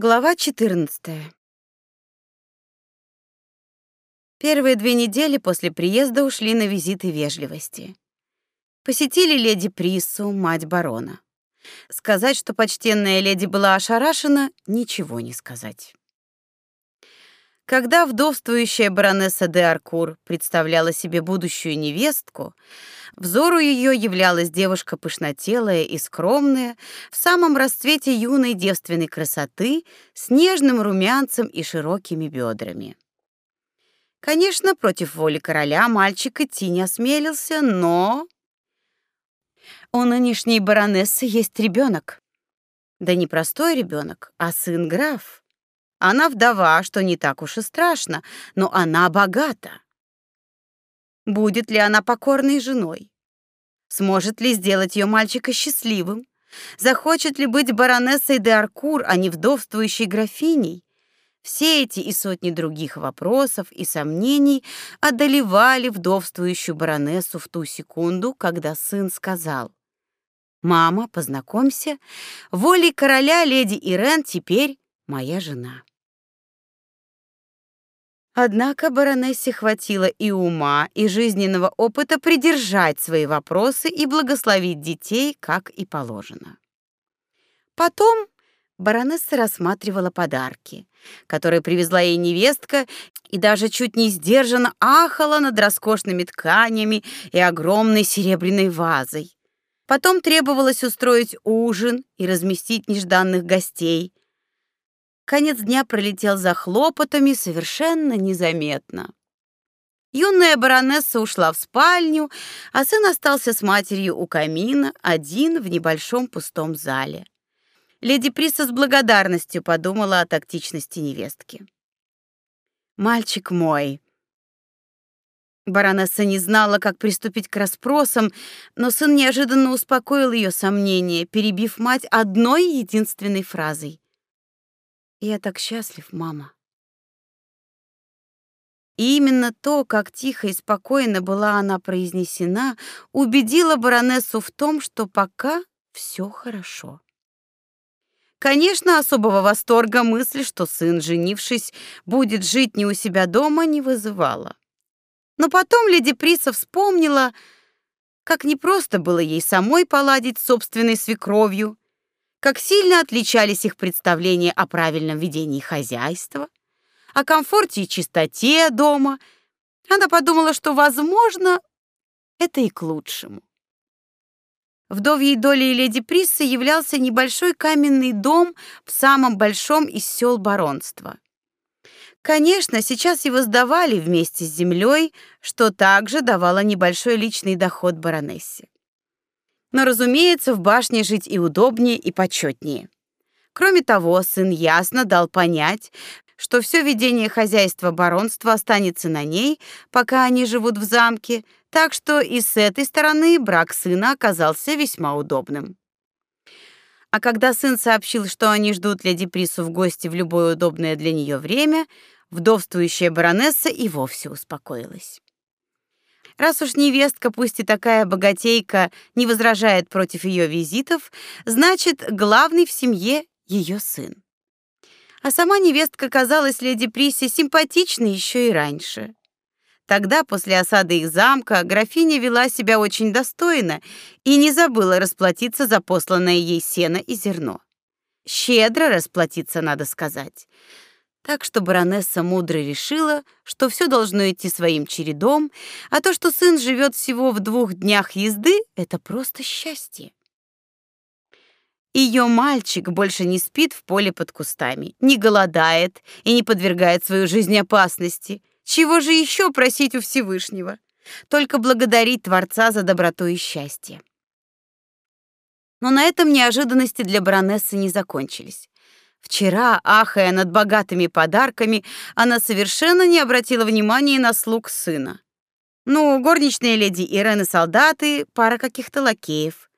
Глава 14. Первые две недели после приезда ушли на визиты вежливости. Посетили леди Приссу, мать барона. Сказать, что почтенная леди была ошарашена, ничего не сказать. Когда вдовствующая баронесса де Аркур представляла себе будущую невестку, взору ее являлась девушка пышнотелая и скромная, в самом расцвете юной девственной красоты, с нежным румянцем и широкими бедрами. Конечно, против воли короля мальчик идти не осмелился, но у нынешней баронессы есть ребенок. Да не простой ребенок, а сын граф. Она вдова, что не так уж и страшно, но она богата. Будет ли она покорной женой? Сможет ли сделать ее мальчика счастливым? Захочет ли быть баронессой де Аркур, а не вдовствующей графиней? Все эти и сотни других вопросов и сомнений одолевали вдовствующую баронессу в ту секунду, когда сын сказал: "Мама, познакомься, волей короля леди Ирен теперь моя жена". Однако баронессе хватило и ума, и жизненного опыта придержать свои вопросы и благословить детей, как и положено. Потом баронесса рассматривала подарки, которые привезла ей невестка, и даже чуть не сдержанно ахала над роскошными тканями и огромной серебряной вазой. Потом требовалось устроить ужин и разместить нежданных гостей, Конец дня пролетел за хлопотами совершенно незаметно. Юная баронесса ушла в спальню, а сын остался с матерью у камина, один в небольшом пустом зале. Леди Приса с благодарностью подумала о тактичности невестки. Мальчик мой. Баронесса не знала, как приступить к расспросам, но сын неожиданно успокоил ее сомнения, перебив мать одной единственной фразой: я так счастлив, мама. И именно то, как тихо и спокойно была она произнесена, убедило баронессу в том, что пока все хорошо. Конечно, особого восторга мысль, что сын, женившись, будет жить не у себя дома, не вызывала. Но потом леди Приса вспомнила, как непросто было ей самой поладить с собственной свекровью, как сильно отличались их представления о правильном ведении хозяйства, о комфорте и чистоте дома. Она подумала, что, возможно, это и к лучшему. Вдовьей долей леди Приссы являлся небольшой каменный дом в самом большом из сел баронства. Конечно, сейчас его сдавали вместе с землей, что также давало небольшой личный доход баронессе. Но, разумеется, в башне жить и удобнее, и почетнее. Кроме того, сын ясно дал понять, что все ведение хозяйства баронства останется на ней, пока они живут в замке, так что и с этой стороны брак сына оказался весьма удобным. А когда сын сообщил, что они ждут леди Прису в гости в любое удобное для нее время, вдовствующая баронесса и вовсе успокоилась. Раз уж невестка, пусть и такая богатейка, не возражает против ее визитов, значит, главный в семье ее сын. А сама невестка казалась леди Присе симпатичной еще и раньше. Тогда, после осады их замка, графиня вела себя очень достойно и не забыла расплатиться за посланное ей сено и зерно. Щедро расплатиться, надо сказать. Так что баронесса мудро решила, что все должно идти своим чередом, а то, что сын живет всего в двух днях езды, это просто счастье. Ее мальчик больше не спит в поле под кустами, не голодает и не подвергает свою жизнь опасности. Чего же еще просить у Всевышнего? Только благодарить Творца за доброту и счастье. Но на этом неожиданности для баронессы не закончились. Вчера, ахая над богатыми подарками, она совершенно не обратила внимания на слуг сына. Ну, горничные леди Ирены солдаты, пара каких-то лакеев.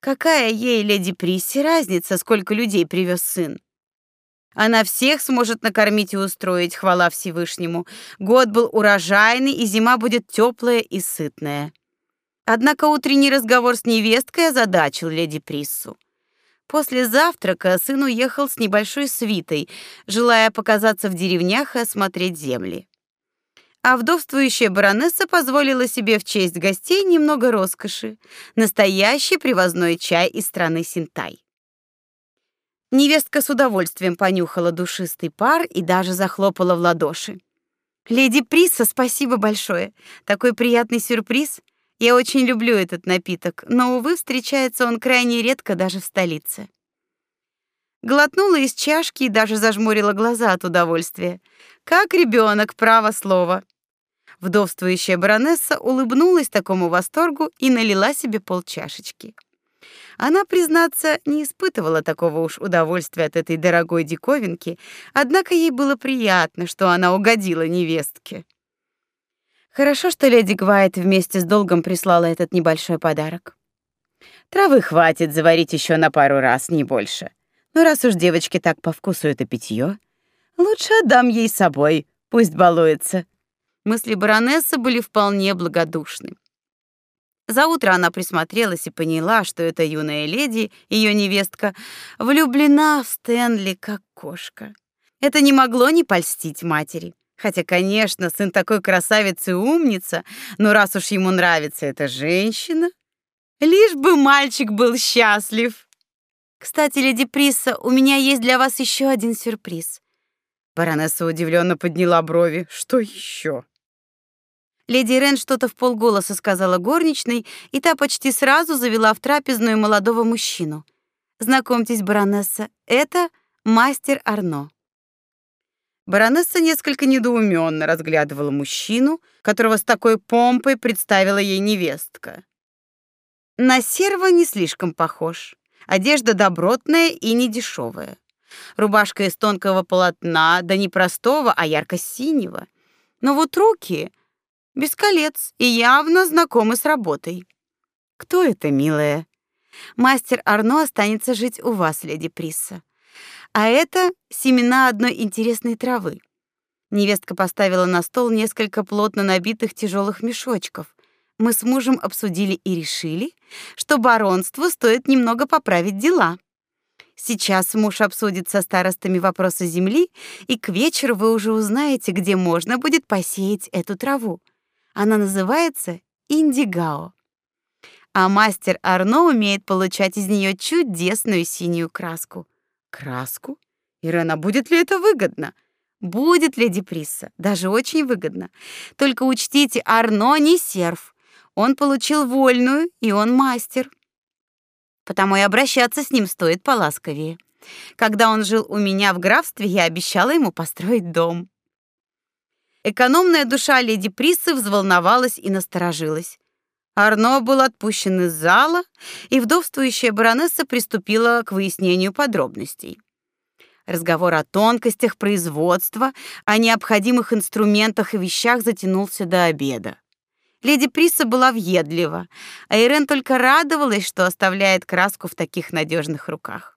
Какая ей, леди Присси, разница, сколько людей привез сын? Она всех сможет накормить и устроить, хвала Всевышнему. Год был урожайный, и зима будет теплая и сытная. Однако утренний разговор с невесткой озадачил леди Приссу. После завтрака сын уехал с небольшой свитой, желая показаться в деревнях и осмотреть земли. А вдовствующая баронесса позволила себе в честь гостей немного роскоши настоящий привозной чай из страны Синтай. Невестка с удовольствием понюхала душистый пар и даже захлопала в ладоши. Леди Приса, спасибо большое. Такой приятный сюрприз. Я очень люблю этот напиток, но увы, встречается он крайне редко даже в столице. Глотнула из чашки и даже зажмурила глаза от удовольствия. Как ребенок, право слово. Вдовствующая баронесса улыбнулась такому восторгу и налила себе полчашечки. Она, признаться, не испытывала такого уж удовольствия от этой дорогой диковинки, однако ей было приятно, что она угодила невестке. Хорошо, что леди Гвайт вместе с долгом прислала этот небольшой подарок. Травы хватит заварить еще на пару раз, не больше. Но раз уж девочке так по вкусу это питье, лучше отдам ей с собой, пусть балуется. Мысли баронессы были вполне благодушны. За утро она присмотрелась и поняла, что эта юная леди, ее невестка, влюблена в Стэнли как кошка. Это не могло не польстить матери. Хотя, конечно, сын такой красавец и умница, но раз уж ему нравится эта женщина, лишь бы мальчик был счастлив. Кстати, леди Приса, у меня есть для вас еще один сюрприз. Баронесса удивленно подняла брови. Что еще? Леди Рен что-то в полголоса сказала горничной, и та почти сразу завела в трапезную молодого мужчину. Знакомьтесь, баронесса, это мастер Арно. Баронесса несколько недоуменно разглядывала мужчину, которого с такой помпой представила ей невестка. На серва не слишком похож. Одежда добротная и недешевая. Рубашка из тонкого полотна, да не простого, а ярко-синего. Но вот руки без колец и явно знакомы с работой. Кто это, милая? Мастер Арно останется жить у вас, леди Присса. А это семена одной интересной травы. Невестка поставила на стол несколько плотно набитых тяжелых мешочков. Мы с мужем обсудили и решили, что баронству стоит немного поправить дела. Сейчас муж обсудит со старостами вопросы земли, и к вечеру вы уже узнаете, где можно будет посеять эту траву. Она называется индигао. А мастер Арно умеет получать из нее чудесную синюю краску. Краску? Ирена, будет ли это выгодно? Будет, леди Присса, даже очень выгодно. Только учтите, Арно не серф. Он получил вольную, и он мастер. Потому и обращаться с ним стоит поласковее. Когда он жил у меня в графстве, я обещала ему построить дом. Экономная душа леди Приссы взволновалась и насторожилась. Арно был отпущен из зала, и вдовствующая баронесса приступила к выяснению подробностей. Разговор о тонкостях производства, о необходимых инструментах и вещах затянулся до обеда. Леди Приса была въедлива, а Ирен только радовалась, что оставляет краску в таких надежных руках.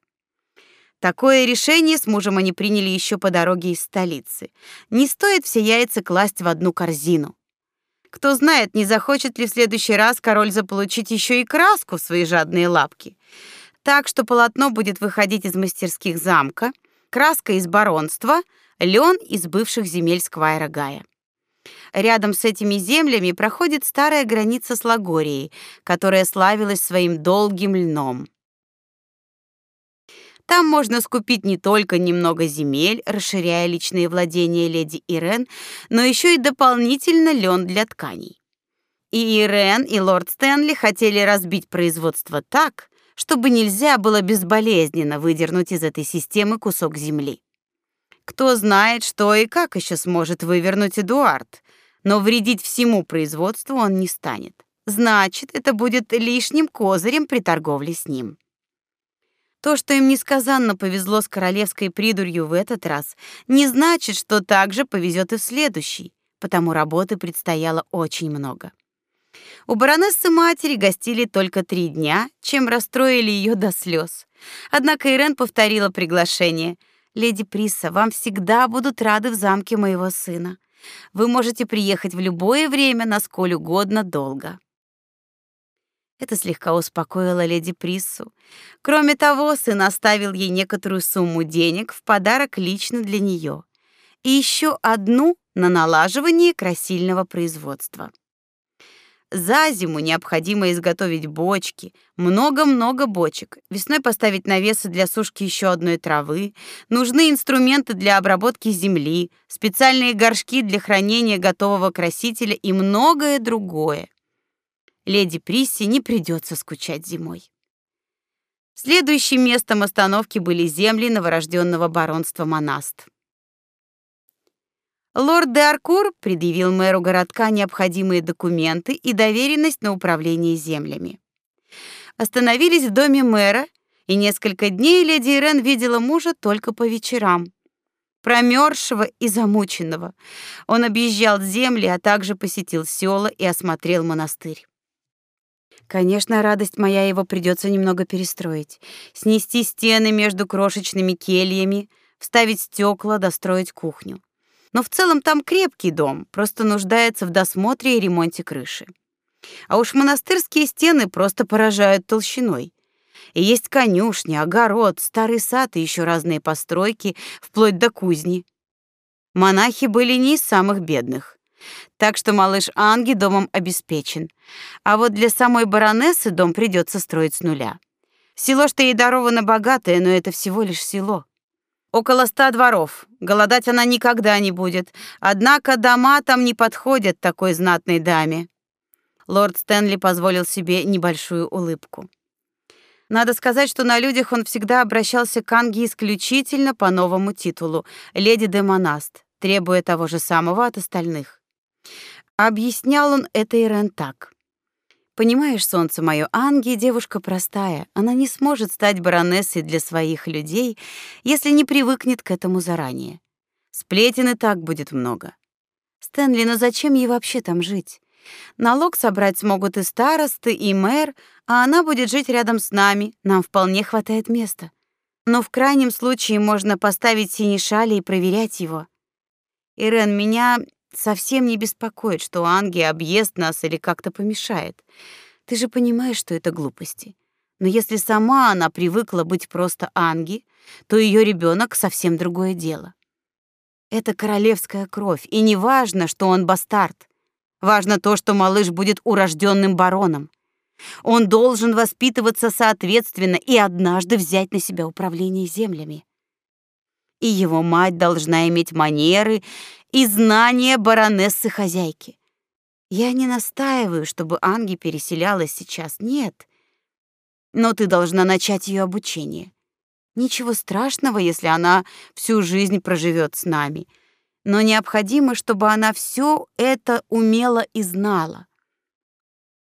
Такое решение с мужем они приняли еще по дороге из столицы. Не стоит все яйца класть в одну корзину. Кто знает, не захочет ли в следующий раз король заполучить еще и краску в свои жадные лапки. Так что полотно будет выходить из мастерских замка, краска из баронства, лен из бывших земель Сквайра Гая. Рядом с этими землями проходит старая граница с Лагорией, которая славилась своим долгим льном. Там можно скупить не только немного земель, расширяя личные владения леди Ирен, но еще и дополнительно лен для тканей. И Ирен, и лорд Стэнли хотели разбить производство так, чтобы нельзя было безболезненно выдернуть из этой системы кусок земли. Кто знает, что и как еще сможет вывернуть Эдуард, но вредить всему производству он не станет. Значит, это будет лишним козырем при торговле с ним. То, что им несказанно повезло с королевской придурью в этот раз, не значит, что также повезет и в следующий, потому работы предстояло очень много. У баронессы матери гостили только три дня, чем расстроили ее до слез. Однако Ирен повторила приглашение. «Леди Присса, вам всегда будут рады в замке моего сына. Вы можете приехать в любое время, на сколь угодно долго». Это слегка успокоило леди Приссу. Кроме того, сын оставил ей некоторую сумму денег в подарок лично для нее и еще одну на налаживание красильного производства. За зиму необходимо изготовить бочки, много-много бочек. Весной поставить навесы для сушки еще одной травы. Нужны инструменты для обработки земли, специальные горшки для хранения готового красителя и многое другое. Леди Присси не придется скучать зимой. Следующим местом остановки были земли новорожденного баронства Монаст. Лорд де Аркур предъявил мэру городка необходимые документы и доверенность на управление землями. Остановились в доме мэра, и несколько дней леди Ирен видела мужа только по вечерам. Промерзшего и замученного. Он объезжал земли, а также посетил села и осмотрел монастырь. Конечно, радость моя его придется немного перестроить. Снести стены между крошечными кельями, вставить стекла, достроить кухню но в целом там крепкий дом, просто нуждается в досмотре и ремонте крыши. А уж монастырские стены просто поражают толщиной. И есть конюшня, огород, старый сад и еще разные постройки, вплоть до кузни. Монахи были не из самых бедных. Так что малыш Анги домом обеспечен. А вот для самой баронессы дом придется строить с нуля. Село, что ей даровано богатое, но это всего лишь село. Около ста дворов. Голодать она никогда не будет. Однако дома там не подходят такой знатной даме. Лорд Стэнли позволил себе небольшую улыбку. Надо сказать, что на людях он всегда обращался к Анге исключительно по новому титулу леди де Монаст, требуя того же самого от остальных. Объяснял он это Ирен так: Понимаешь, солнце мое, Анги девушка простая. Она не сможет стать баронессой для своих людей, если не привыкнет к этому заранее. Сплетен и так будет много. Стэнли, но зачем ей вообще там жить? Налог собрать смогут и старосты, и мэр, а она будет жить рядом с нами. Нам вполне хватает места. Но в крайнем случае можно поставить синий шали и проверять его. Ирен, меня совсем не беспокоит, что Анги объест нас или как-то помешает. Ты же понимаешь, что это глупости. Но если сама она привыкла быть просто Анги, то ее ребенок совсем другое дело. Это королевская кровь, и не важно, что он бастард. Важно то, что малыш будет урожденным бароном. Он должен воспитываться соответственно и однажды взять на себя управление землями. И его мать должна иметь манеры и знания баронессы-хозяйки. Я не настаиваю, чтобы Анги переселялась сейчас, нет. Но ты должна начать ее обучение. Ничего страшного, если она всю жизнь проживет с нами. Но необходимо, чтобы она все это умела и знала.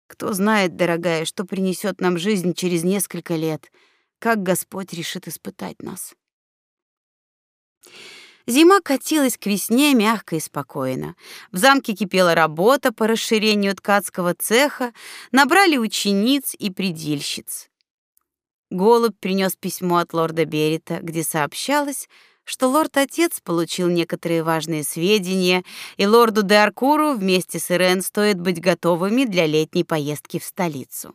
Кто знает, дорогая, что принесет нам жизнь через несколько лет, как Господь решит испытать нас. Зима катилась к весне мягко и спокойно. В замке кипела работа по расширению ткацкого цеха, набрали учениц и предельщиц. Голубь принес письмо от лорда Берита, где сообщалось, что лорд-отец получил некоторые важные сведения, и лорду де Аркуру вместе с Ирен стоит быть готовыми для летней поездки в столицу.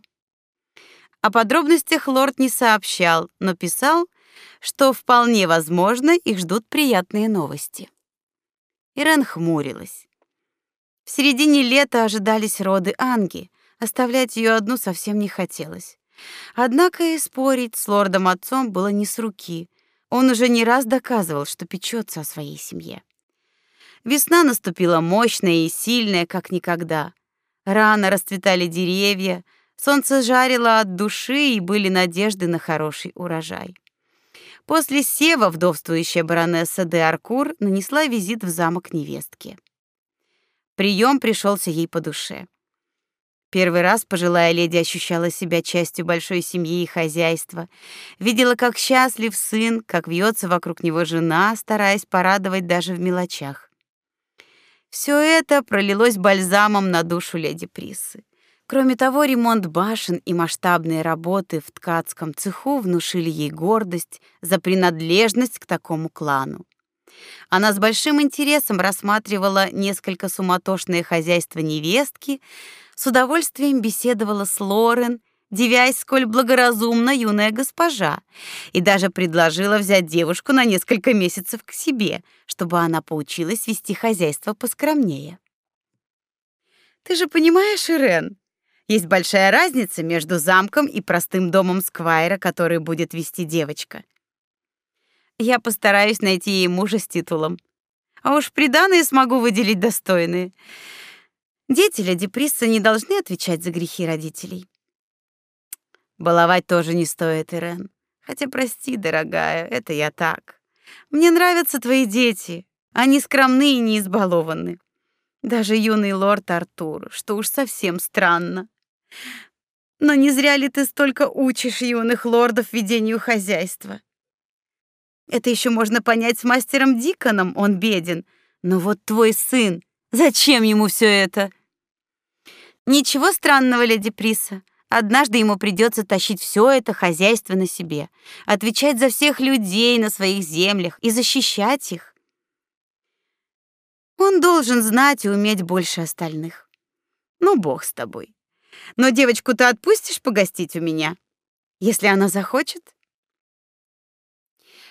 О подробностях лорд не сообщал, но писал, что вполне возможно их ждут приятные новости. Ирен хмурилась. В середине лета ожидались роды Анги, оставлять ее одну совсем не хотелось. Однако и спорить с лордом-отцом было не с руки. Он уже не раз доказывал, что печется о своей семье. Весна наступила мощная и сильная, как никогда. Рано расцветали деревья, солнце жарило от души и были надежды на хороший урожай. После сева вдовствующая баронесса де Аркур нанесла визит в замок невестки. Прием пришелся ей по душе. Первый раз пожилая леди ощущала себя частью большой семьи и хозяйства, видела, как счастлив сын, как вьется вокруг него жена, стараясь порадовать даже в мелочах. Все это пролилось бальзамом на душу леди Присы. Кроме того, ремонт башен и масштабные работы в ткацком цеху внушили ей гордость за принадлежность к такому клану. Она с большим интересом рассматривала несколько суматошное хозяйство невестки, с удовольствием беседовала с Лорен, девясь, сколь благоразумна юная госпожа, и даже предложила взять девушку на несколько месяцев к себе, чтобы она поучилась вести хозяйство поскромнее. Ты же понимаешь, Ирен, есть большая разница между замком и простым домом сквайра, который будет вести девочка. Я постараюсь найти ей мужа с титулом. А уж приданые смогу выделить достойные. Дети леди Присса не должны отвечать за грехи родителей. Баловать тоже не стоит, Ирен. Хотя прости, дорогая, это я так. Мне нравятся твои дети. Они скромны и не избалованы. Даже юный лорд Артур, что уж совсем странно. Но не зря ли ты столько учишь юных лордов ведению хозяйства? Это еще можно понять с мастером Диконом, он беден. Но вот твой сын, зачем ему все это? Ничего странного, леди Приса. Однажды ему придется тащить все это хозяйство на себе, отвечать за всех людей на своих землях и защищать их. Он должен знать и уметь больше остальных. Ну, бог с тобой. Но девочку ты отпустишь погостить у меня, если она захочет?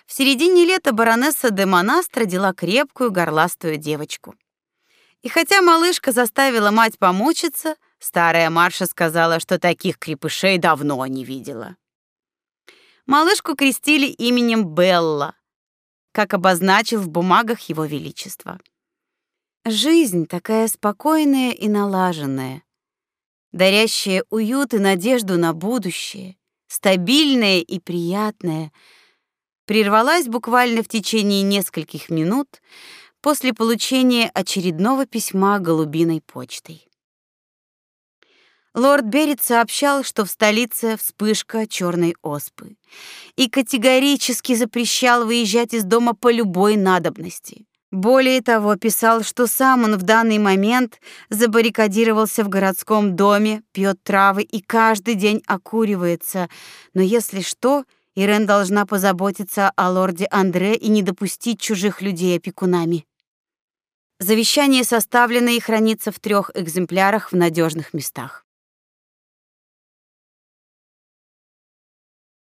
В середине лета баронесса де Монаст родила крепкую горластую девочку. И хотя малышка заставила мать помучиться, старая Марша сказала, что таких крепышей давно не видела. Малышку крестили именем Белла, как обозначил в бумагах его величество. Жизнь такая спокойная и налаженная, дарящая уют и надежду на будущее, стабильная и приятная, прервалась буквально в течение нескольких минут после получения очередного письма голубиной почтой. Лорд Берет сообщал, что в столице вспышка черной оспы и категорически запрещал выезжать из дома по любой надобности. Более того, писал, что сам он в данный момент забаррикадировался в городском доме, пьет травы и каждый день окуривается. Но если что, Ирен должна позаботиться о лорде Андре и не допустить чужих людей опекунами. Завещание составлено и хранится в трех экземплярах в надежных местах.